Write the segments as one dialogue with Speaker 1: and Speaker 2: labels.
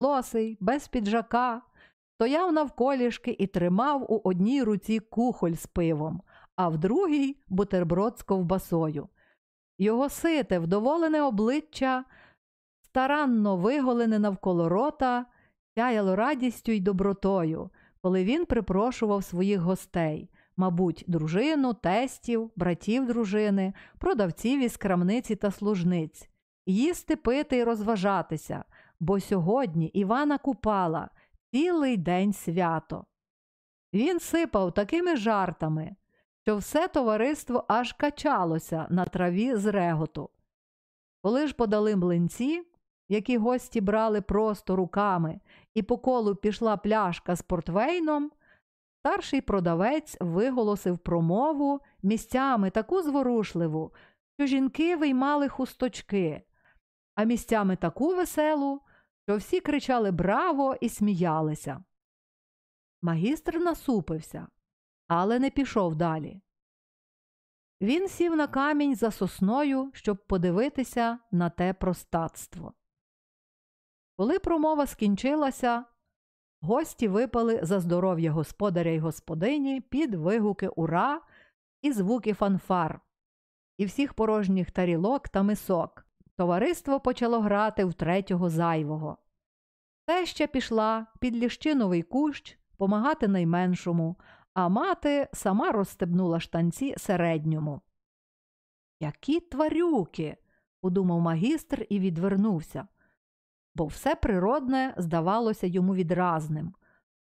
Speaker 1: лосий, без піджака, стояв навколішки і тримав у одній руці кухоль з пивом, а в другій бутерброд з ковбасою. Його сите, вдоволене обличчя, старанно виголене навколо рота, сяяло радістю й добротою, коли він припрошував своїх гостей, мабуть, дружину, тестів, братів дружини, продавців із крамниці та служниць, їсти, пити і розважатися, бо сьогодні Івана Купала цілий день свято. Він сипав такими жартами, що все товариство аж качалося на траві з реготу. Коли ж подали млинці, які гості брали просто руками, і по колу пішла пляшка з портвейном, старший продавець виголосив промову місцями таку зворушливу, що жінки виймали хусточки, а місцями таку веселу, що всі кричали Браво і сміялися. Магістр насупився, але не пішов далі. Він сів на камінь за сосною, щоб подивитися на те простатство. Коли промова скінчилася, гості випали за здоров'я господаря й господині під вигуки ура і звуки фанфар, і всіх порожніх тарілок та мисок. Товариство почало грати в третього зайвого. Теща пішла під ліщиновий кущ помагати найменшому, а мати сама розстебнула штанці середньому. Які тварюки, подумав магістр і відвернувся, бо все природне здавалося йому відразним,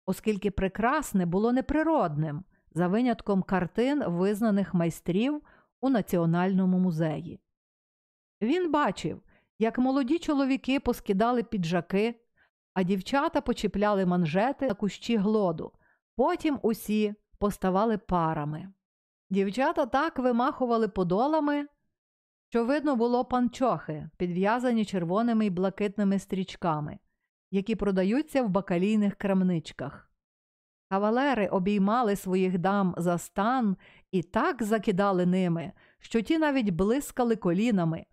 Speaker 1: оскільки прекрасне було неприродним, за винятком картин визнаних майстрів у Національному музеї. Він бачив, як молоді чоловіки поскидали піджаки, а дівчата почіпляли манжети на кущі глоду. Потім усі поставали парами. Дівчата так вимахували подолами, що видно було панчохи, підв'язані червоними й блакитними стрічками, які продаються в бакалійних крамничках. Кавалери обіймали своїх дам за стан і так закидали ними, що ті навіть блискали колінами,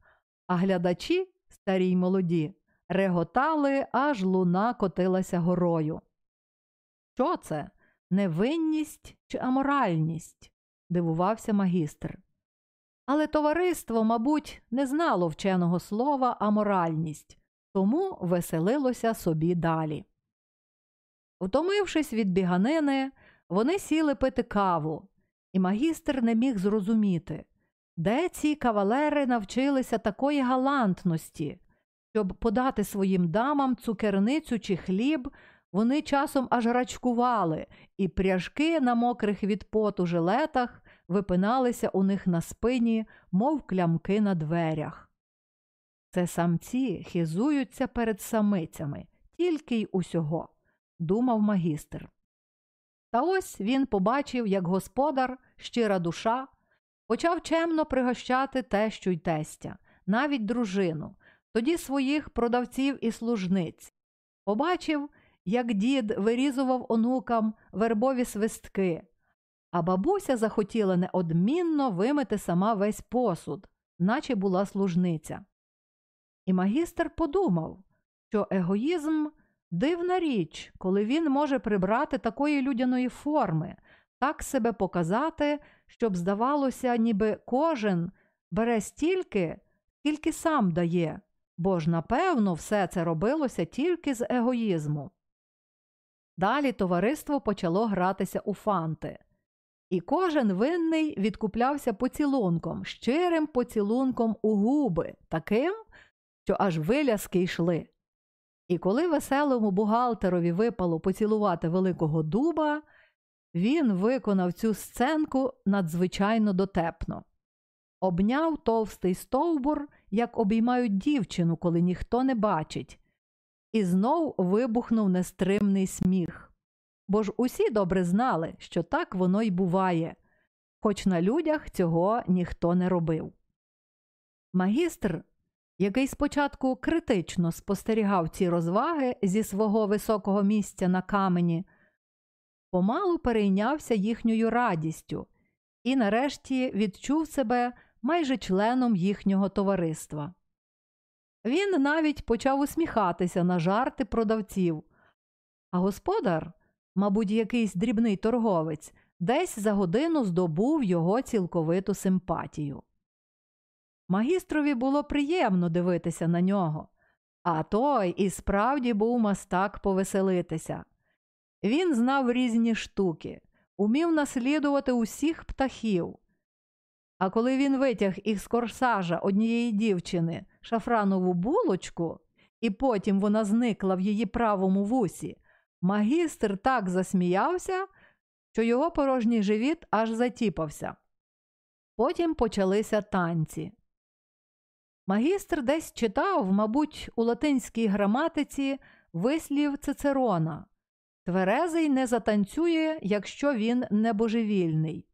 Speaker 1: а глядачі, старі й молоді, реготали, аж луна котилася горою. Що це? Невинність чи аморальність? дивувався магістр. Але товариство, мабуть, не знало вченого слова аморальність, тому веселилося собі далі. Втомившись від біганини, вони сіли пити каву, і магістр не міг зрозуміти, де ці кавалери навчилися такої галантності, щоб подати своїм дамам цукерницю чи хліб, вони часом аж рачкували, і пряжки на мокрих від поту жилетах випиналися у них на спині, мов клямки на дверях. Це самці хизуються перед самицями, тільки й усього, думав магістр. Та ось він побачив, як господар, щира душа, почав чемно пригощати тещу й тестя, навіть дружину, тоді своїх продавців і служниць. Побачив, як дід вирізував онукам вербові свистки, а бабуся захотіла неодмінно вимити сама весь посуд, наче була служниця. І магістр подумав, що егоїзм дивна річ, коли він може прибрати такої людяної форми, так себе показати, щоб здавалося, ніби кожен бере стільки, скільки сам дає, бо ж, напевно, все це робилося тільки з егоїзму. Далі товариство почало гратися у фанти, і кожен винний відкуплявся поцілунком, щирим поцілунком у губи, таким, що аж виляски йшли. І коли веселому бухгалтерові випало поцілувати великого дуба, він виконав цю сценку надзвичайно дотепно. Обняв товстий стовбур, як обіймають дівчину, коли ніхто не бачить, і знов вибухнув нестримний сміх. Бо ж усі добре знали, що так воно й буває, хоч на людях цього ніхто не робив. Магістр, який спочатку критично спостерігав ці розваги зі свого високого місця на камені, помалу перейнявся їхньою радістю і нарешті відчув себе майже членом їхнього товариства. Він навіть почав усміхатися на жарти продавців. А господар, мабуть, якийсь дрібний торговець, десь за годину здобув його цілковиту симпатію. Магістрові було приємно дивитися на нього, а той і справді був мастак повеселитися. Він знав різні штуки, умів наслідувати усіх птахів. А коли він витяг із корсажа однієї дівчини шафранову булочку, і потім вона зникла в її правому вусі, магістр так засміявся, що його порожній живіт аж затіпався. Потім почалися танці. Магістр десь читав, мабуть, у латинській граматиці вислів Цицерона Тверезий не затанцює, якщо він не божевільний.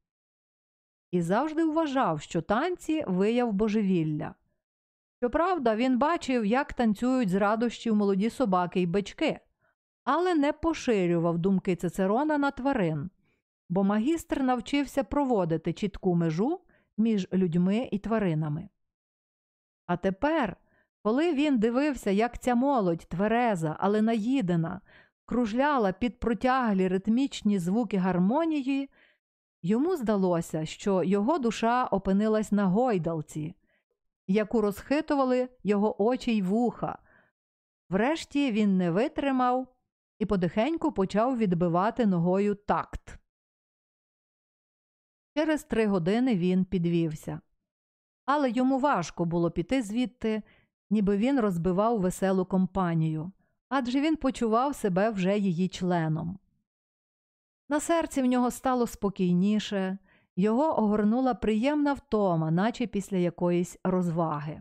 Speaker 1: І завжди вважав, що танці вияв божевілля. Щоправда, він бачив, як танцюють з радощів молоді собаки й бички, але не поширював думки Цицерона на тварин, бо магістр навчився проводити чітку межу між людьми і тваринами. А тепер, коли він дивився, як ця молодь твереза, але наїдена, кружляла під протяглі ритмічні звуки гармонії, йому здалося, що його душа опинилась на гойдалці, яку розхитували його очі й вуха. Врешті він не витримав і потихеньку почав відбивати ногою такт. Через три години він підвівся. Але йому важко було піти звідти, ніби він розбивав веселу компанію, адже він почував себе вже її членом. На серці в нього стало спокійніше, його огорнула приємна втома, наче після якоїсь розваги.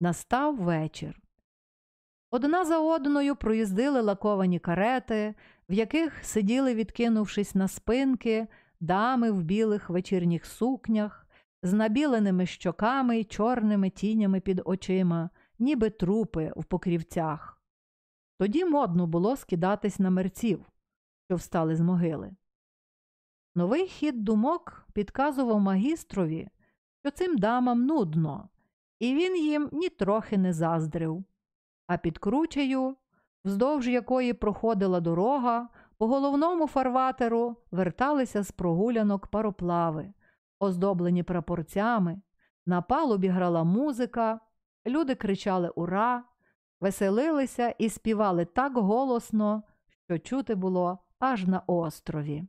Speaker 1: Настав вечір. Одна за одною проїздили лаковані карети, в яких сиділи, відкинувшись на спинки, дами в білих вечірніх сукнях, з набіленими щоками й чорними тінями під очима, ніби трупи в покрівцях. Тоді модно було скидатись на мерців, що встали з могили. Новий хід думок підказував магістрові, що цим дамам нудно, і він їм нітрохи не заздрив. А під кручею, вздовж якої проходила дорога, по головному фарватеру верталися з прогулянок пароплави, оздоблені прапорцями, на палубі грала музика, люди кричали Ура! Веселилися і співали так голосно, що чути було аж на острові.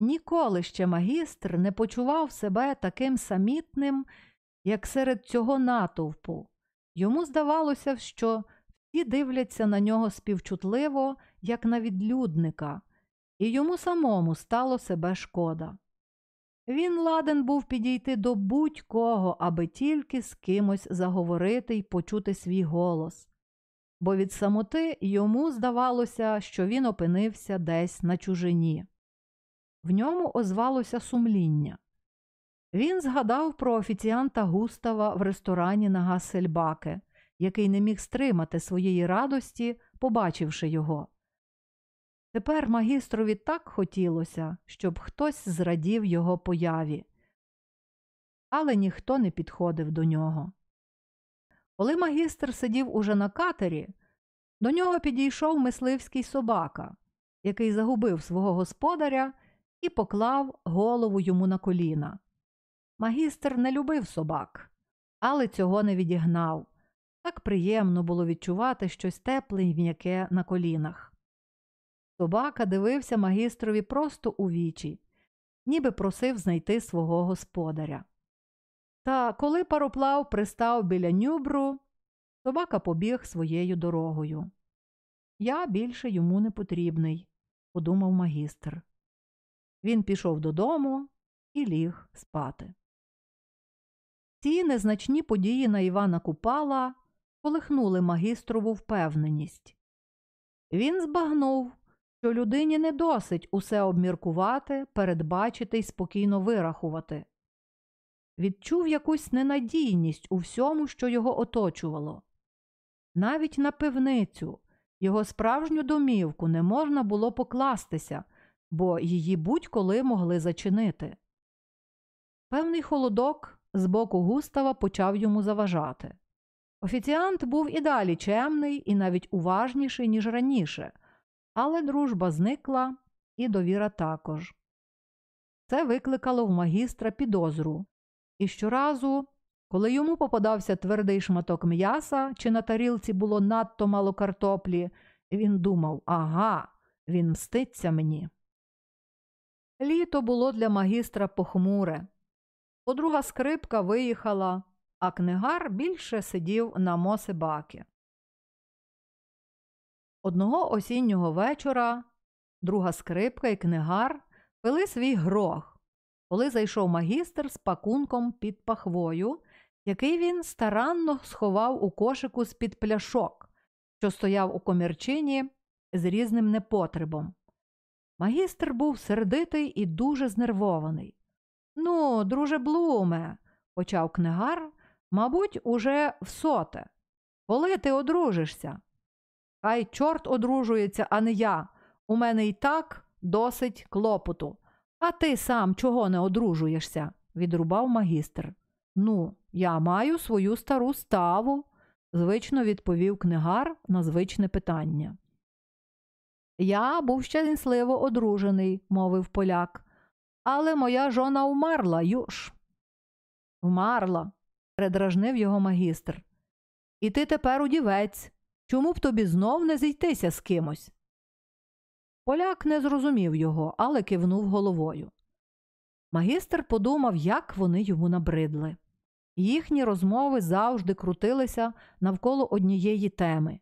Speaker 1: Ніколи ще магістр не почував себе таким самітним, як серед цього натовпу. Йому здавалося, що всі дивляться на нього співчутливо, як на відлюдника, і йому самому стало себе шкода. Він ладен був підійти до будь-кого, аби тільки з кимось заговорити й почути свій голос, бо від самоти йому здавалося, що він опинився десь на чужині. В ньому озвалося сумління. Він згадав про офіціанта Густава в ресторані на Гассельбаке, який не міг стримати своєї радості, побачивши його. Тепер магістрові так хотілося, щоб хтось зрадів його появі, але ніхто не підходив до нього. Коли магістр сидів уже на катері, до нього підійшов мисливський собака, який загубив свого господаря і поклав голову йому на коліна. Магістр не любив собак, але цього не відігнав. Так приємно було відчувати щось тепле й м'яке на колінах. Собака дивився магістрові просто у вічі, ніби просив знайти свого господаря. Та коли пароплав пристав біля нюбру, собака побіг своєю дорогою. Я більше йому не потрібний, подумав магістр. Він пішов додому і ліг спати. Ці незначні події на Івана Купала колихнули магістрову впевненість. Він збагнув, що людині не досить усе обміркувати, передбачити й спокійно вирахувати. Відчув якусь ненадійність у всьому, що його оточувало. Навіть на пивницю, його справжню домівку не можна було покластися, бо її будь-коли могли зачинити. Певний холодок з боку Густава почав йому заважати. Офіціант був і далі чемний, і навіть уважніший, ніж раніше, але дружба зникла, і довіра також. Це викликало в магістра підозру, і щоразу, коли йому попадався твердий шматок м'яса, чи на тарілці було надто мало картоплі, він думав ага, він мститься мені. Літо було для магістра похмуре. Подруга скрипка виїхала, а книгар більше сидів на мосибаки. Одного осіннього вечора друга скрипка і книгар пили свій грох, коли зайшов магістр з пакунком під пахвою, який він старанно сховав у кошику з під пляшок, що стояв у комірчині з різним непотребом. Магістр був сердитий і дуже знервований. Ну, друже Блуме, почав книгар, мабуть, уже в соте. Коли ти одружишся? Хай чорт одружується, а не я. У мене й так досить клопоту. А ти сам чого не одружуєшся? відрубав магістр. Ну, я маю свою стару ставу, звично відповів книгар на звичне питання. Я був щасливо одружений, мовив поляк, але моя жона вмерла, юж. Вмерла, передражнив його магістр. І ти тепер удівець. Чому б тобі знов не зійтися з кимось? Поляк не зрозумів його, але кивнув головою. Магістр подумав, як вони йому набридли. Їхні розмови завжди крутилися навколо однієї теми,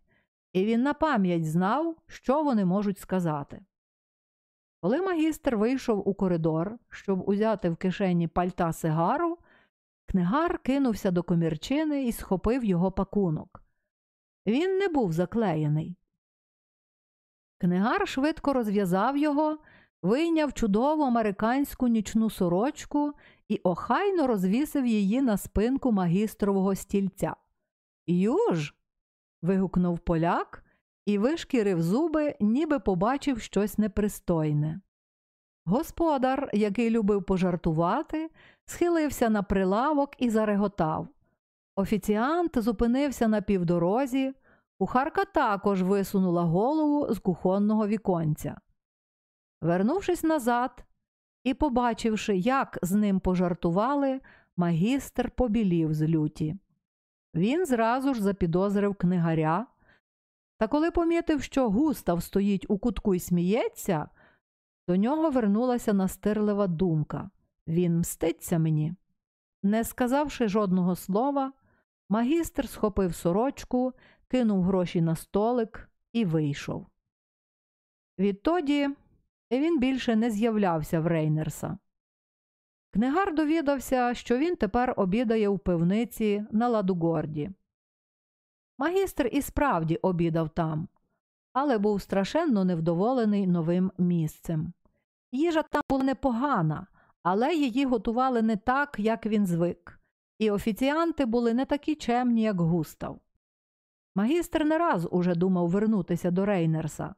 Speaker 1: і він на пам'ять знав, що вони можуть сказати. Коли магістр вийшов у коридор, щоб узяти в кишені пальта сигару, книгар кинувся до комірчини і схопив його пакунок. Він не був заклеєний. Книгар швидко розв'язав його, вийняв чудову американську нічну сорочку і охайно розвісив її на спинку магістрового стільця. Юж. вигукнув поляк і вишкірив зуби, ніби побачив щось непристойне. Господар, який любив пожартувати, схилився на прилавок і зареготав. Офіціант зупинився на півдорозі, кухарка також висунула голову з кухонного віконця. Вернувшись назад і побачивши, як з ним пожартували, магістр побілів з люті. Він зразу ж запідозрив книгаря, та коли помітив, що Густав стоїть у кутку і сміється, до нього вернулася настирлива думка він мститься мені. Не сказавши жодного слова, магістр схопив сорочку, кинув гроші на столик і вийшов. Відтоді він більше не з'являвся в Рейнерса. Книгар довідався, що він тепер обідає у пивниці на Ладугорді. Магістр і справді обідав там, але був страшенно невдоволений новим місцем. Їжа там була непогана, але її готували не так, як він звик, і офіціанти були не такі чемні, як густав. Магістр не раз уже думав вернутися до Рейнерса,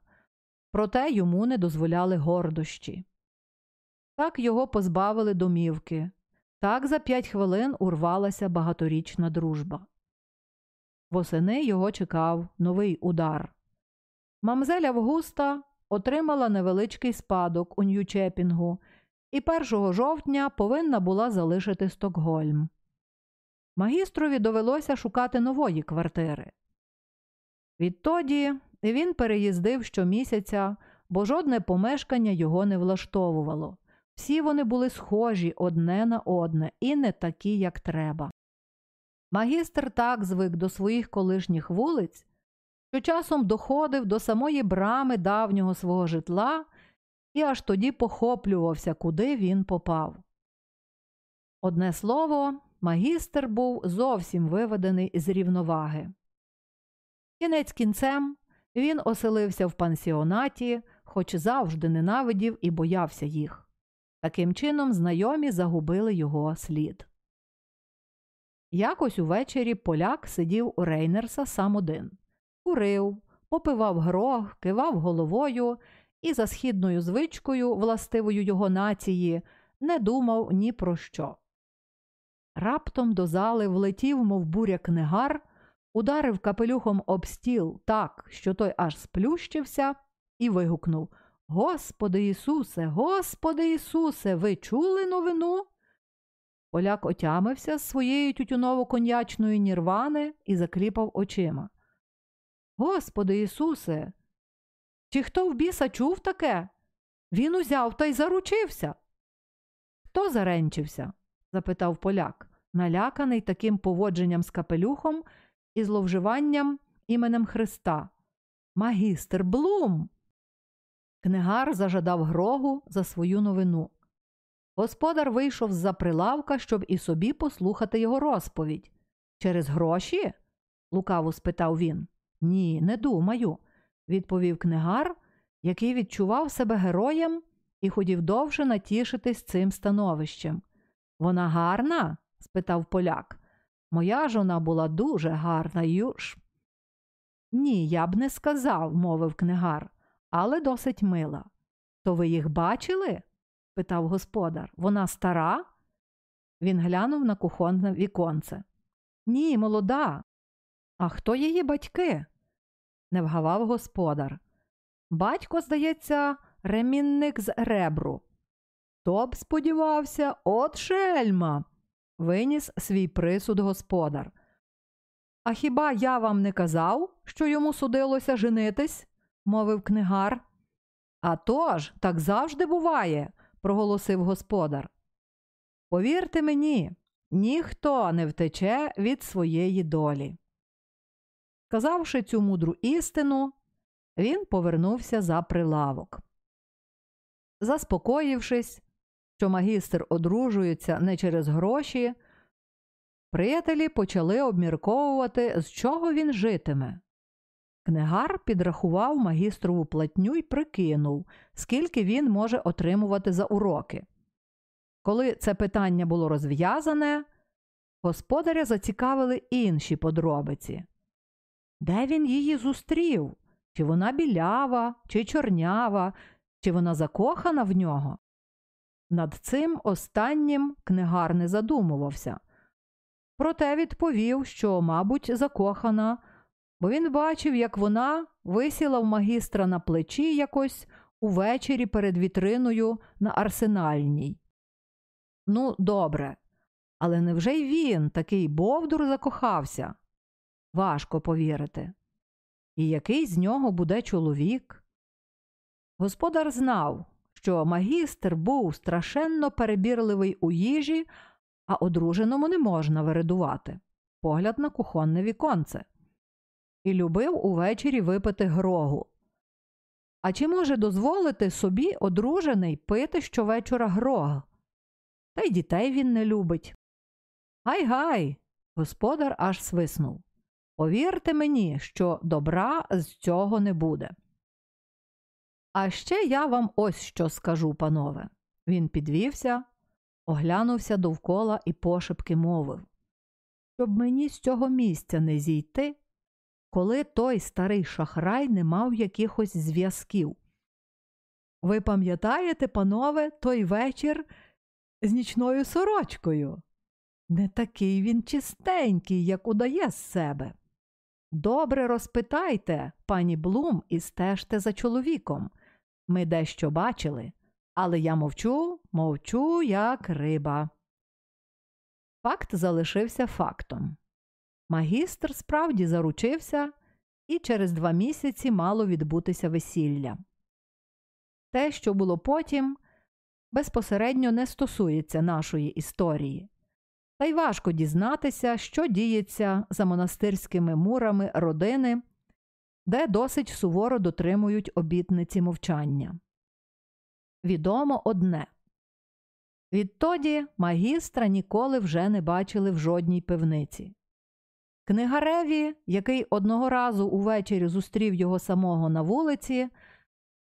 Speaker 1: проте йому не дозволяли гордощі. Так його позбавили домівки, так за п'ять хвилин урвалася багаторічна дружба. Восени його чекав новий удар. Мамзель Августа отримала невеличкий спадок у Нью-Чепінгу і 1 жовтня повинна була залишити Стокгольм. Магістрові довелося шукати нової квартири. Відтоді він переїздив щомісяця, бо жодне помешкання його не влаштовувало. Всі вони були схожі одне на одне і не такі, як треба. Магістр так звик до своїх колишніх вулиць, що часом доходив до самої брами давнього свого житла і аж тоді похоплювався, куди він попав. Одне слово, магістр був зовсім виведений з рівноваги. Кінець кінцем він оселився в пансіонаті, хоч завжди ненавидів і боявся їх. Таким чином, знайомі загубили його слід. Якось увечері поляк сидів у Рейнерса сам один, курив, попивав грох, кивав головою і за східною звичкою, властивою його нації, не думав ні про що. Раптом до зали влетів, мов буря книгар, ударив капелюхом об стіл так, що той аж сплющився, і вигукнув Господи Ісусе, Господи Ісусе, ви чули новину? Поляк отямився з своєї тютюново-коньячної нірвани і закліпав очима. Господи Ісусе, чи хто в біса чув таке? Він узяв та й заручився. Хто заренчився? Запитав поляк, наляканий таким поводженням з капелюхом і зловживанням іменем Христа. Магістр Блум. Книгар зажадав грогу за свою новину. Господар вийшов з-за прилавка, щоб і собі послухати його розповідь. Через гроші? лукаво спитав він. Ні, не думаю, відповів книгар, який відчував себе героєм і хотів довше натішитись цим становищем. Вона гарна? спитав поляк. Моя жона була дуже гарна, юж. Ні, я б не сказав, мовив книгар, але досить мила. То ви їх бачили? питав господар. Вона стара? Він глянув на кухонне віконце. Ні, молода. А хто її батьки? не вгавав господар. Батько, здається, ремінник з ребру. То б сподівався, от шельма, виніс свій присуд господар. А хіба я вам не казав, що йому судилося женитись? мовив книгар. «А тож, так завжди буває, проголосив господар. Повірте мені, ніхто не втече від своєї долі. Сказавши цю мудру істину, він повернувся за прилавок. Заспокоївшись, що магістр одружується не через гроші, приятелі почали обмірковувати, з чого він житиме. Книгар підрахував магістрову платню і прикинув, скільки він може отримувати за уроки. Коли це питання було розв'язане, господаря зацікавили інші подробиці. Де він її зустрів? Чи вона білява, чи чорнява, чи вона закохана в нього? Над цим останнім книгар не задумувався. Проте відповів, що, мабуть, закохана, бо він бачив, як вона висіла в магістра на плечі якось увечері перед вітриною на арсенальній. Ну, добре, але невже й він, такий Бовдур, закохався? Важко повірити. І який з нього буде чоловік? Господар знав, що магістр був страшенно перебірливий у їжі, а одруженому не можна виридувати погляд на кухонне віконце, і любив увечері випити грогу. А чи може дозволити собі одружений пити щовечора грог? Та й дітей він не любить. Гай гай! Господар аж свиснув. Повірте мені, що добра з цього не буде. А ще я вам ось що скажу, панове. Він підвівся, оглянувся довкола і пошепки мовив, щоб мені з цього місця не зійти, коли той старий шахрай не мав якихось зв'язків. Ви пам'ятаєте, панове, той вечір з нічною сорочкою? Не такий він чистенький, як удає з себе. Добре розпитайте, пані Блум, і стежте за чоловіком. Ми дещо бачили, але я мовчу, мовчу, як риба. Факт залишився фактом. Магістр справді заручився, і через два місяці мало відбутися весілля. Те, що було потім, безпосередньо не стосується нашої історії. Та й важко дізнатися, що діється за монастирськими мурами родини, де досить суворо дотримують обітниці мовчання. Відомо одне відтоді магістра ніколи вже не бачили в жодній пивниці. Книгареві, який одного разу увечері зустрів його самого на вулиці,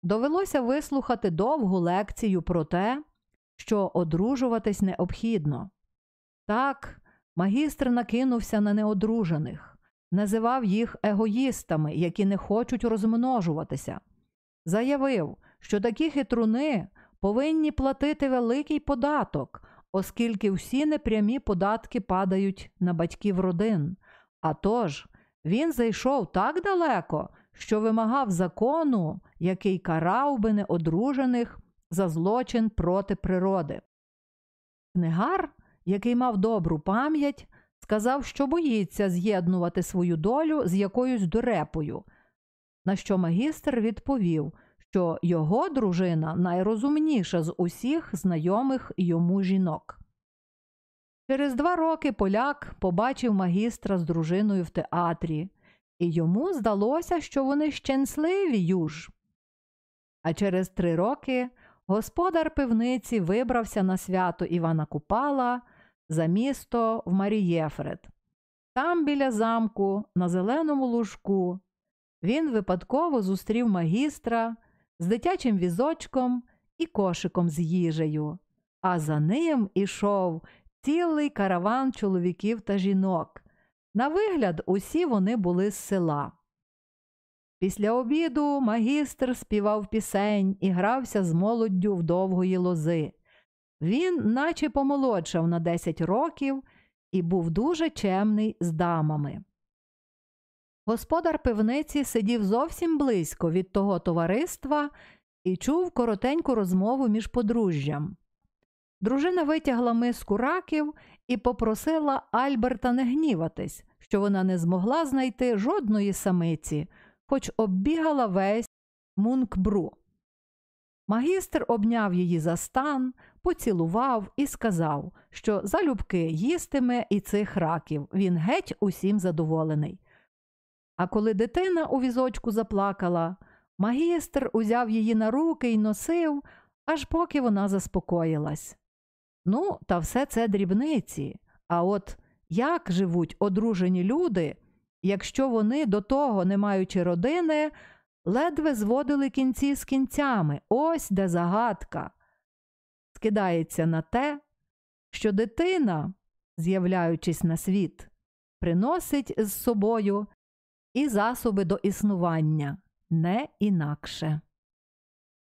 Speaker 1: довелося вислухати довгу лекцію про те, що одружуватись необхідно. Так, магістр накинувся на неодружених, називав їх егоїстами, які не хочуть розмножуватися. Заявив, що такі хитруни повинні платити великий податок, оскільки всі непрямі податки падають на батьків родин. А тож, Він зайшов так далеко, що вимагав закону, який карав би неодружених за злочин проти природи. Книгар, який мав добру пам'ять, сказав, що боїться з'єднувати свою долю з якоюсь дурепою, на що магістр відповів, що його дружина найрозумніша з усіх знайомих йому жінок. Через два роки поляк побачив магістра з дружиною в театрі, і йому здалося, що вони щасливі юж. А через три роки господар пивниці вибрався на свято Івана Купала за місто в Марієфред. Там, біля замку, на зеленому лужку, він випадково зустрів магістра з дитячим візочком і кошиком з їжею, а за ним ішов цілий караван чоловіків та жінок. На вигляд, усі вони були з села. Після обіду магістр співав пісень і грався з молоддю в довгої лози. Він, наче помолодшав на 10 років, і був дуже чемний з дамами. Господар пивниці сидів зовсім близько від того товариства і чув коротеньку розмову між подружжям. Дружина витягла миску раків і попросила Альберта не гніватись, що вона не змогла знайти жодної самиці, хоч оббігала весь мункбру. Магістр обняв її за стан, поцілував і сказав, що залюбки їстиме і цих раків, він геть усім задоволений. А коли дитина у візочку заплакала, магістр узяв її на руки і носив, аж поки вона заспокоїлась. Ну, та все це дрібниці. А от як живуть одружені люди, якщо вони до того, не маючи родини, ледве зводили кінці з кінцями, ось де загадка. Скидається на те, що дитина, з'являючись на світ, приносить з собою і засоби до існування не інакше.